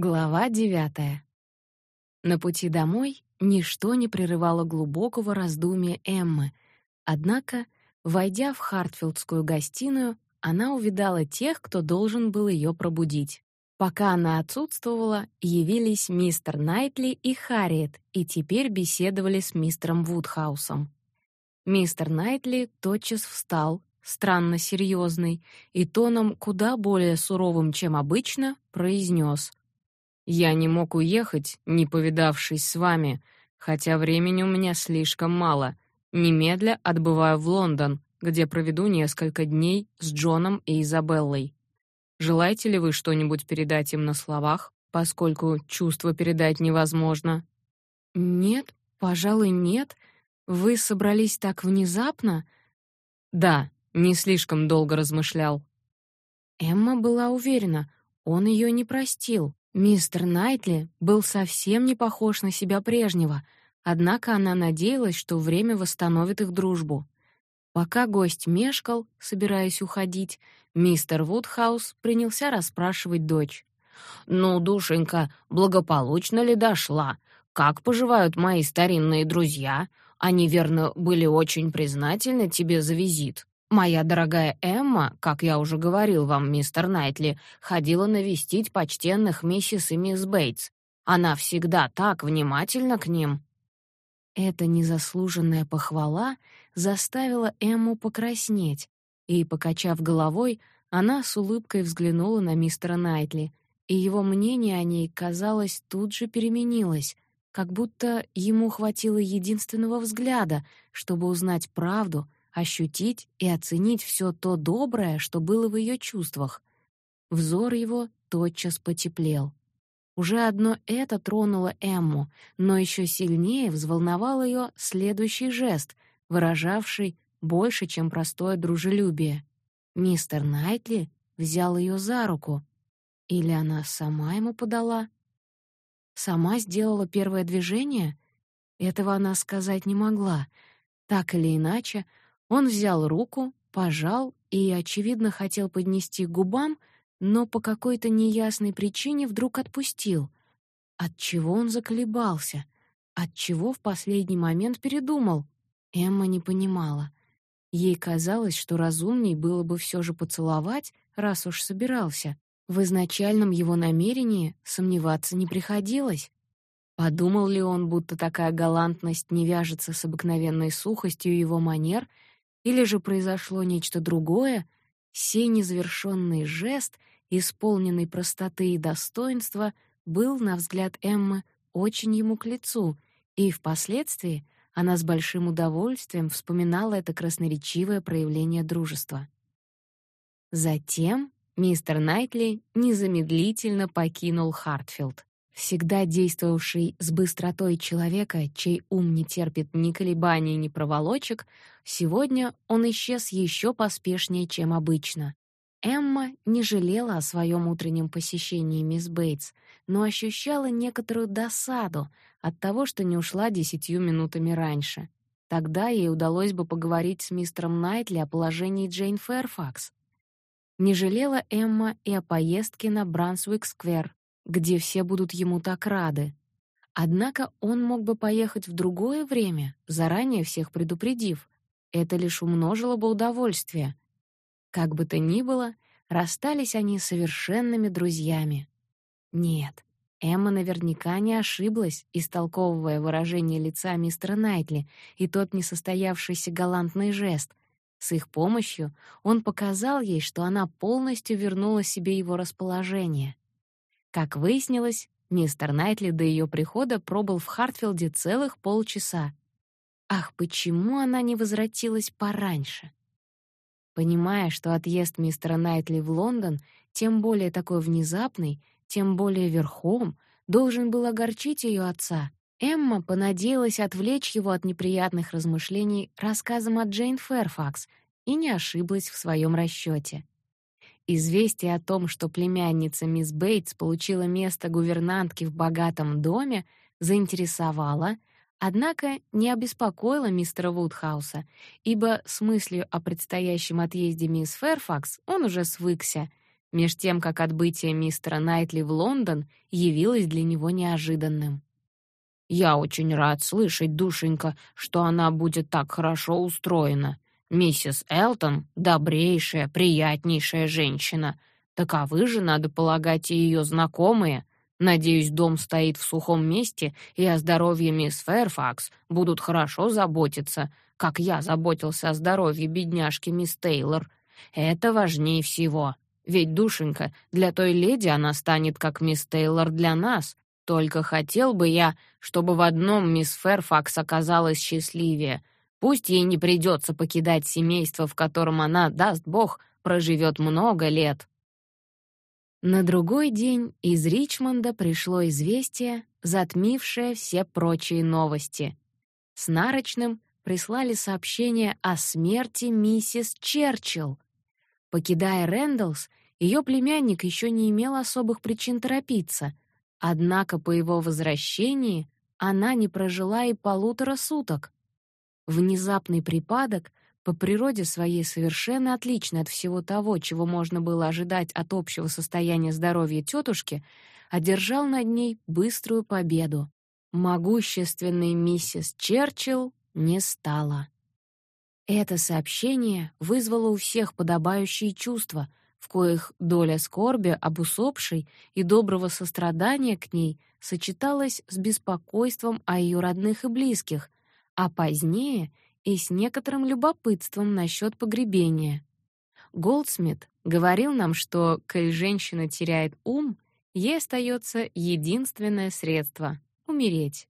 Глава девятая. На пути домой ничто не прерывало глубокого раздумья Эммы. Однако, войдя в Хартфилдскую гостиную, она увидала тех, кто должен был ее пробудить. Пока она отсутствовала, явились мистер Найтли и Харриет, и теперь беседовали с мистером Вудхаусом. Мистер Найтли тотчас встал, странно серьезный, и тоном куда более суровым, чем обычно, произнес: я не мог уехать, не повидавшись с вами, хотя времени у меня слишком мало. Немедля отбываю в Лондон, где проведу несколько дней с Джоном и Изабеллой. Желаете ли вы что-нибудь передать им на словах, поскольку чувство передать невозможно? Нет, пожалуй, нет. Вы собрались так внезапно? Да, не слишком долго размышлял. Эмма была уверена, он ее не простил. Мистер Найтли был совсем не похож на себя прежнего, однако она надеялась, что время восстановит их дружбу. Пока гость мешкал, собираясь уходить, мистер Вудхаус принялся расспрашивать дочь. «Ну, душенька, благополучно ли дошла? Как поживают мои старинные друзья? Они, верно, были очень признательны тебе за визит». Моя дорогая Эмма, как я уже говорил вам, мистер Найтли, ходила навестить почтенных миссис и мисс Бейтс. Она всегда так внимательна к ним. Эта незаслуженная похвала заставила Эмму покраснеть, и, покачав головой, она с улыбкой взглянула на мистера Найтли, и его мнение о ней, казалось, тут же переменилось, как будто ему хватило единственного взгляда, чтобы узнать правду — ощутить и оценить все то доброе, что было в ее чувствах. Взор его тотчас потеплел. Уже одно это тронуло Эмму, но еще сильнее взволновал ее следующий жест, выражавший больше, чем простое дружелюбие. Мистер Найтли взял ее за руку. Или она сама ему подала? Сама сделала первое движение? Этого она сказать не могла. Так или иначе, он взял руку, пожал и, очевидно, хотел поднести к губам, но по какой-то неясной причине вдруг отпустил. От чего он заколебался? От чего в последний момент передумал? Эмма не понимала. Ей казалось, что разумней было бы все же поцеловать, раз уж собирался. В изначальном его намерении сомневаться не приходилось. Подумал ли он, будто такая галантность не вяжется с обыкновенной сухостью его манер — или же произошло нечто другое, сей незавершенный жест, исполненный простоты и достоинства, был, на взгляд Эммы, очень ему к лицу, и впоследствии она с большим удовольствием вспоминала это красноречивое проявление дружества. Затем мистер Найтли незамедлительно покинул Хартфилд всегда действовавший с быстротой человека, чей ум не терпит ни колебаний, ни проволочек, сегодня он исчез еще поспешнее, чем обычно. Эмма не жалела о своем утреннем посещении мисс Бейтс, но ощущала некоторую досаду от того, что не ушла десятью минутами раньше. Тогда ей удалось бы поговорить с мистером Найтли о положении Джейн Фэрфакс. Не жалела Эмма и о поездке на Брансуик-сквер, где все будут ему так рады. Однако он мог бы поехать в другое время, заранее всех предупредив. Это лишь умножило бы удовольствие. Как бы то ни было, расстались они совершенными друзьями. Нет, Эмма наверняка не ошиблась, истолковывая выражение лица мистера Найтли и тот несостоявшийся галантный жест. С их помощью он показал ей, что она полностью вернула себе его расположение. Как выяснилось, мистер Найтли до ее прихода пробыл в Хартфилде целых полчаса. Ах, почему она не возвратилась пораньше? Понимая, что отъезд мистера Найтли в Лондон, тем более такой внезапный, тем более верхом, должен был огорчить ее отца, Эмма понадеялась отвлечь его от неприятных размышлений рассказом о Джейн Фэрфакс и не ошиблась в своем расчете. Известие о том, что племянница мисс Бейтс получила место гувернантки в богатом доме, заинтересовало, однако не обеспокоило мистера Вудхауса, ибо с мыслью о предстоящем отъезде мисс Фэрфакс он уже свыкся. меж тем как отбытие мистера Найтли в Лондон явилось для него неожиданным. «Я очень рад слышать, душенька, что она будет так хорошо устроена. Миссис Элтон — добрейшая, приятнейшая женщина. Таковы же, надо полагать, и ее знакомые. Надеюсь, дом стоит в сухом месте, и о здоровье мисс Фэрфакс будут хорошо заботиться, как я заботился о здоровье бедняжки мисс Тейлор. Это важнее всего. Ведь, душенька, для той леди она станет как мисс Тейлор для нас. Только хотел бы я, чтобы в одном мисс Фэрфакс оказалась счастливее. Пусть ей не придется покидать семейство, в котором она, даст Бог, проживет много лет. На другой день из Ричмонда пришло известие, затмившее все прочие новости. С нарочным прислали сообщение о смерти миссис Черчилл. Покидая Рэндаллс, ее племянник еще не имел особых причин торопиться, однако по его возвращении она не прожила и полутора суток. Внезапный припадок, по природе своей совершенно отличный от всего того, чего можно было ожидать от общего состояния здоровья тетушки, одержал над ней быструю победу. Могущественной миссис Черчилл не стало. Это сообщение вызвало у всех подобающие чувства, в коих доля скорби об усопшей и доброго сострадания к ней сочеталась с беспокойством о ее родных и близких, а позднее и с некоторым любопытством насчет погребения. Голдсмит говорил нам, что, коль женщина теряет ум, ей остается единственное средство — умереть.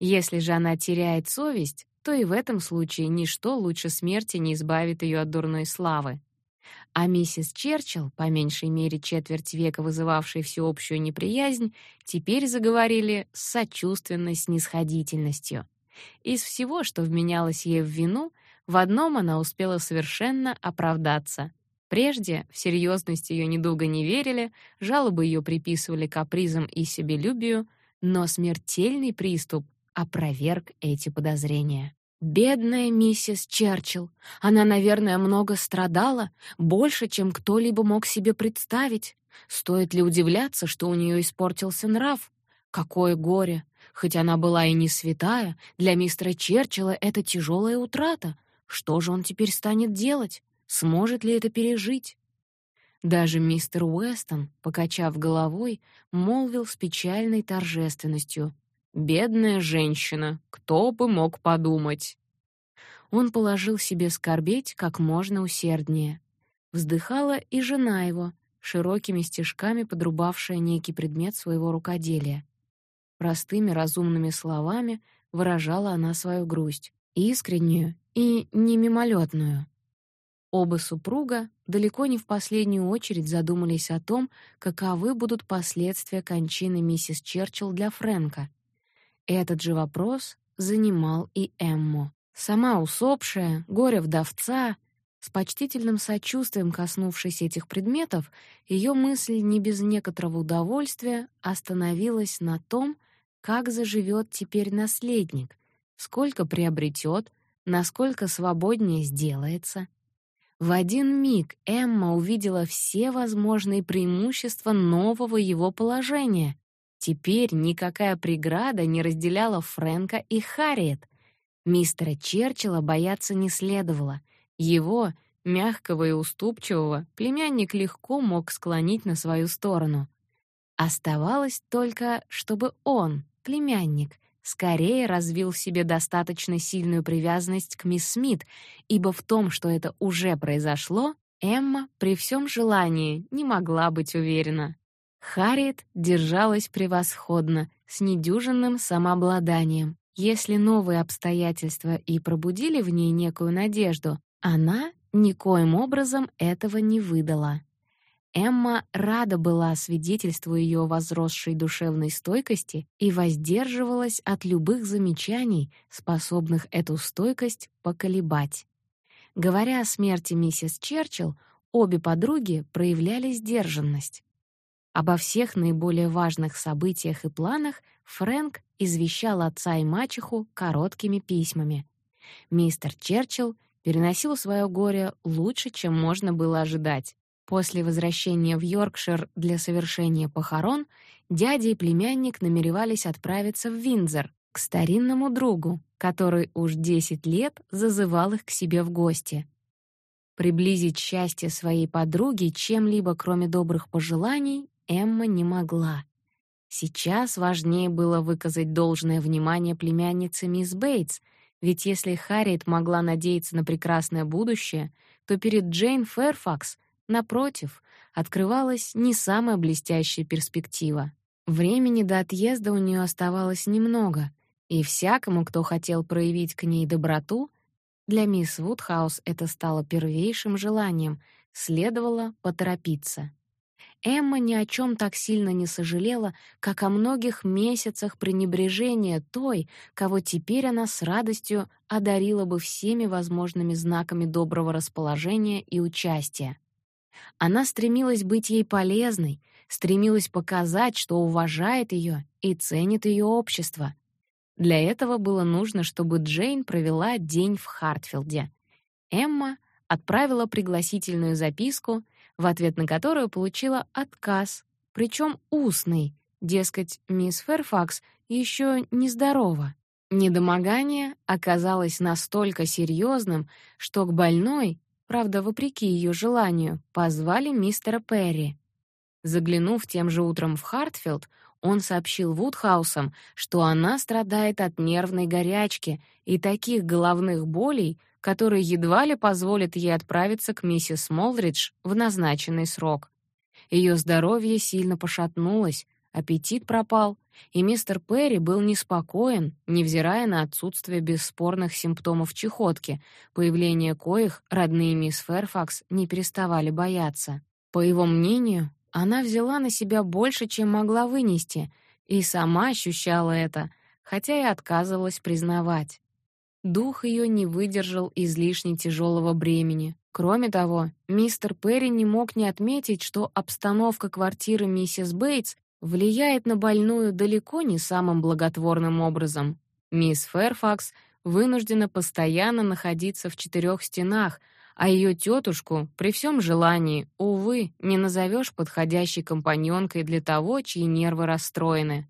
Если же она теряет совесть, то и в этом случае ничто лучше смерти не избавит ее от дурной славы. А миссис Черчилл, по меньшей мере четверть века вызывавшей всеобщую неприязнь, теперь заговорили с сочувственной снисходительностью. Из всего, что вменялось ей в вину, в одном она успела совершенно оправдаться. Прежде в серьезность ее недолго не верили, жалобы ее приписывали капризам и себелюбию, но смертельный приступ опроверг эти подозрения. Бедная миссис Черчилл. Она, наверное, много страдала, больше, чем кто-либо мог себе представить. Стоит ли удивляться, что у нее испортился нрав? Какое горе! Хоть она была и не святая, для мистера Черчилла это тяжелая утрата. Что же он теперь станет делать? Сможет ли это пережить? Даже мистер Уэстон, покачав головой, молвил с печальной торжественностью: Бедная женщина, кто бы мог подумать. Он положил себе скорбеть как можно усерднее. Вздыхала и жена его, широкими стежками подрубавшая некий предмет своего рукоделия. Простыми разумными словами выражала она свою грусть, искреннюю и не мимолетную. Оба супруга далеко не в последнюю очередь задумались о том, каковы будут последствия кончины миссис Черчилл для Фрэнка. Этот же вопрос занимал и Эмму. Сама усопшая, горе-вдовца, с почтительным сочувствием коснувшись этих предметов, ее мысль не без некоторого удовольствия остановилась на том, как заживет теперь наследник, сколько приобретет, насколько свободнее сделается. В один миг Эмма увидела все возможные преимущества нового его положения, Теперь никакая преграда не разделяла Фрэнка и Харриет. Мистера Черчилла бояться не следовало. Его, мягкого и уступчивого, племянник легко мог склонить на свою сторону. Оставалось только, чтобы он, племянник, скорее развил в себе достаточно сильную привязанность к мисс Смит, ибо в том, что это уже произошло, Эмма при всем желании не могла быть уверена. Харриет держалась превосходно, с недюжинным самообладанием. Если новые обстоятельства и пробудили в ней некую надежду, она никоим образом этого не выдала. Эмма рада была свидетельству ее возросшей душевной стойкости и воздерживалась от любых замечаний, способных эту стойкость поколебать. Говоря о смерти миссис Черчилл, обе подруги проявляли сдержанность. Обо всех наиболее важных событиях и планах Фрэнк извещал отца и мачеху короткими письмами. Мистер Черчилл переносил свое горе лучше, чем можно было ожидать. После возвращения в Йоркшир для совершения похорон дядя и племянник намеревались отправиться в Виндзор к старинному другу, который уж 10 лет зазывал их к себе в гости. Приблизить счастье своей подруги чем-либо, кроме добрых пожеланий, Эмма не могла. Сейчас важнее было выказать должное внимание племяннице мисс Бейтс, ведь если Харриет могла надеяться на прекрасное будущее, то перед Джейн Фэрфакс Напротив, открывалась не самая блестящая перспектива. Времени до отъезда у нее оставалось немного, и всякому, кто хотел проявить к ней доброту, для мисс Вудхаус это стало первейшим желанием, следовало поторопиться. Эмма ни о чем так сильно не сожалела, как о многих месяцах пренебрежения той, кого теперь она с радостью одарила бы всеми возможными знаками доброго расположения и участия. Она стремилась быть ей полезной, стремилась показать, что уважает ее и ценит ее общество. Для этого было нужно, чтобы Джейн провела день в Хартфилде. Эмма отправила пригласительную записку, в ответ на которую получила отказ, причем устный, дескать, мисс Ферфакс еще нездорова. Недомогание оказалось настолько серьезным, что к больной правда, вопреки ее желанию, позвали мистера Перри. Заглянув тем же утром в Хартфилд, он сообщил Вудхаусам, что она страдает от нервной горячки и таких головных болей, которые едва ли позволят ей отправиться к миссис Молридж в назначенный срок. Ее здоровье сильно пошатнулось, аппетит пропал, и мистер Перри был неспокоен, невзирая на отсутствие бесспорных симптомов чехотки, появление коих родные мисс Фэрфакс не переставали бояться. По его мнению, она взяла на себя больше, чем могла вынести, и сама ощущала это, хотя и отказывалась признавать. Дух ее не выдержал излишне тяжелого бремени. Кроме того, мистер Перри не мог не отметить, что обстановка квартиры миссис Бейтс влияет на больную далеко не самым благотворным образом. Мисс Фэрфакс вынуждена постоянно находиться в четырех стенах, а ее тетушку при всем желании, увы, не назовешь подходящей компаньонкой для того, чьи нервы расстроены.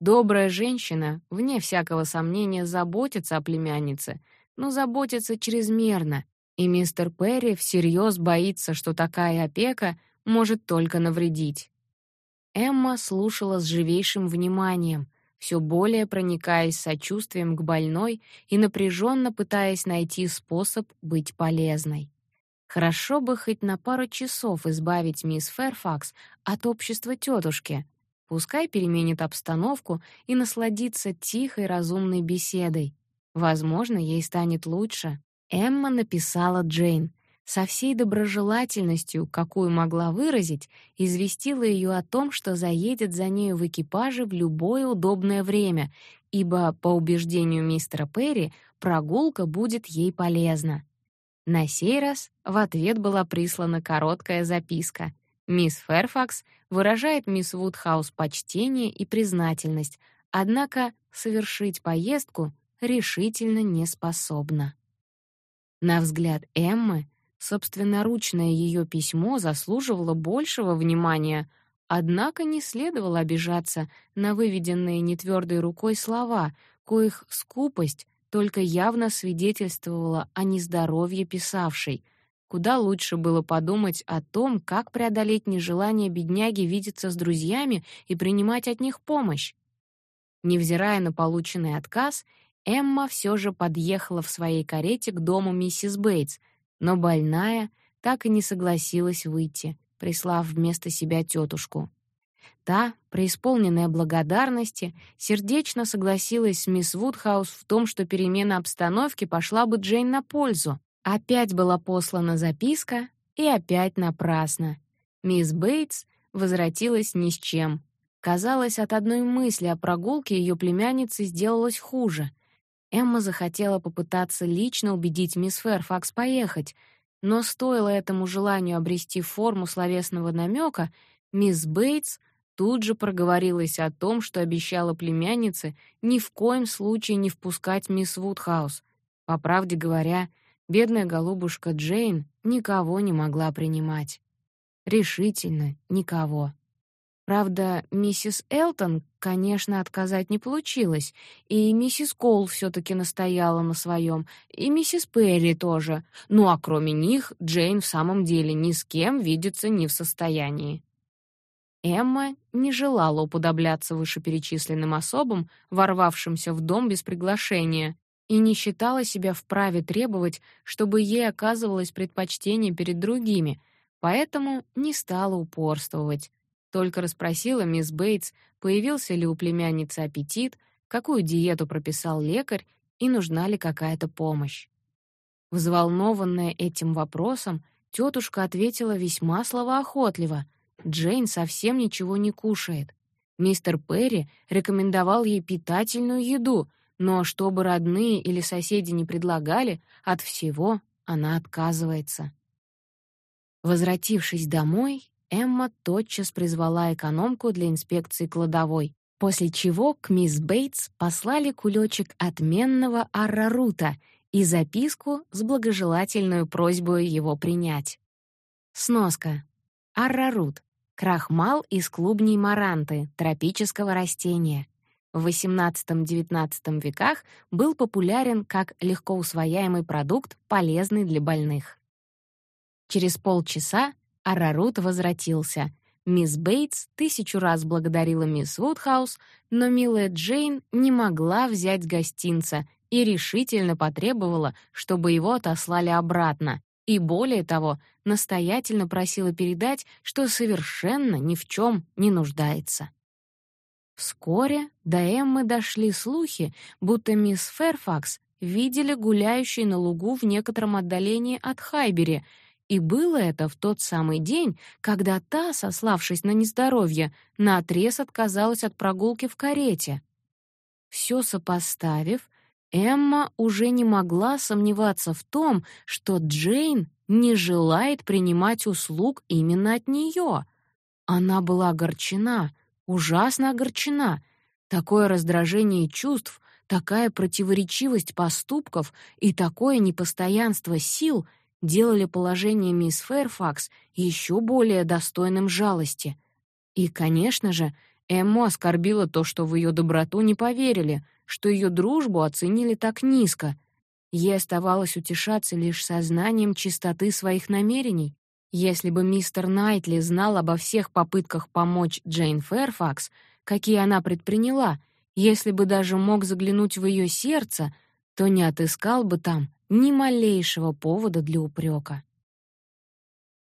Добрая женщина, вне всякого сомнения, заботится о племяннице, но заботится чрезмерно, и мистер Перри всерьез боится, что такая опека может только навредить. Эмма слушала с живейшим вниманием, все более проникаясь сочувствием к больной и напряженно пытаясь найти способ быть полезной. Хорошо бы хоть на пару часов избавить мисс Фэрфакс от общества тетушки. Пускай переменит обстановку и насладится тихой разумной беседой. Возможно, ей станет лучше. Эмма написала Джейн со всей доброжелательностью, какую могла выразить, известила ее о том, что заедет за нею в экипаже в любое удобное время, ибо, по убеждению мистера Перри, прогулка будет ей полезна. На сей раз в ответ была прислана короткая записка. Мисс Ферфакс выражает мисс Вудхаус почтение и признательность, однако совершить поездку решительно не способна. На взгляд Эммы, Собственноручное ее письмо заслуживало большего внимания, однако не следовало обижаться на выведенные нетвердой рукой слова, коих скупость только явно свидетельствовала о нездоровье писавшей. Куда лучше было подумать о том, как преодолеть нежелание бедняги видеться с друзьями и принимать от них помощь. Невзирая на полученный отказ, Эмма все же подъехала в своей карете к дому миссис Бейтс — но больная так и не согласилась выйти, прислав вместо себя тетушку. Та, преисполненная благодарности, сердечно согласилась с мисс Вудхаус в том, что перемена обстановки пошла бы Джейн на пользу. Опять была послана записка, и опять напрасно. Мисс Бейтс возвратилась ни с чем. Казалось, от одной мысли о прогулке ее племянницы сделалось хуже. Эмма захотела попытаться лично убедить мисс Фэрфакс поехать, но стоило этому желанию обрести форму словесного намека, мисс Бейтс тут же проговорилась о том, что обещала племяннице ни в коем случае не впускать мисс Вудхаус. По правде говоря, бедная голубушка Джейн никого не могла принимать. Решительно никого. Правда, миссис Элтон, конечно, отказать не получилось, и миссис Коул все таки настояла на своем, и миссис Перри тоже. Ну а кроме них, Джейн в самом деле ни с кем видеться не в состоянии. Эмма не желала уподобляться вышеперечисленным особам, ворвавшимся в дом без приглашения, и не считала себя вправе требовать, чтобы ей оказывалось предпочтение перед другими, поэтому не стала упорствовать. Только расспросила мисс Бейтс, появился ли у племянницы аппетит, какую диету прописал лекарь и нужна ли какая-то помощь. Взволнованная этим вопросом, тетушка ответила весьма словоохотливо. Джейн совсем ничего не кушает. Мистер Перри рекомендовал ей питательную еду, но чтобы родные или соседи не предлагали, от всего она отказывается. Возвратившись домой, Эмма тотчас призвала экономку для инспекции кладовой, после чего к мисс Бейтс послали кулечек отменного аррарута и записку с благожелательной просьбой его принять. Сноска. Аррарут — крахмал из клубней маранты, тропического растения. В XVIII-XIX веках был популярен как легко усвояемый продукт, полезный для больных. Через полчаса Арарут возвратился. Мисс Бейтс тысячу раз благодарила мисс Вудхаус, но милая Джейн не могла взять гостинца и решительно потребовала, чтобы его отослали обратно. И более того, настоятельно просила передать, что совершенно ни в чем не нуждается. Вскоре до Эммы дошли слухи, будто мисс Ферфакс видели гуляющей на лугу в некотором отдалении от Хайбери — и было это в тот самый день, когда та, сославшись на нездоровье, наотрез отказалась от прогулки в карете. Все сопоставив, Эмма уже не могла сомневаться в том, что Джейн не желает принимать услуг именно от нее. Она была огорчена, ужасно огорчена. Такое раздражение чувств, такая противоречивость поступков и такое непостоянство сил — делали положение мисс Фэрфакс еще более достойным жалости. И, конечно же, Эмму оскорбило то, что в ее доброту не поверили, что ее дружбу оценили так низко. Ей оставалось утешаться лишь сознанием чистоты своих намерений. Если бы мистер Найтли знал обо всех попытках помочь Джейн Фэрфакс, какие она предприняла, если бы даже мог заглянуть в ее сердце, то не отыскал бы там ни малейшего повода для упрека.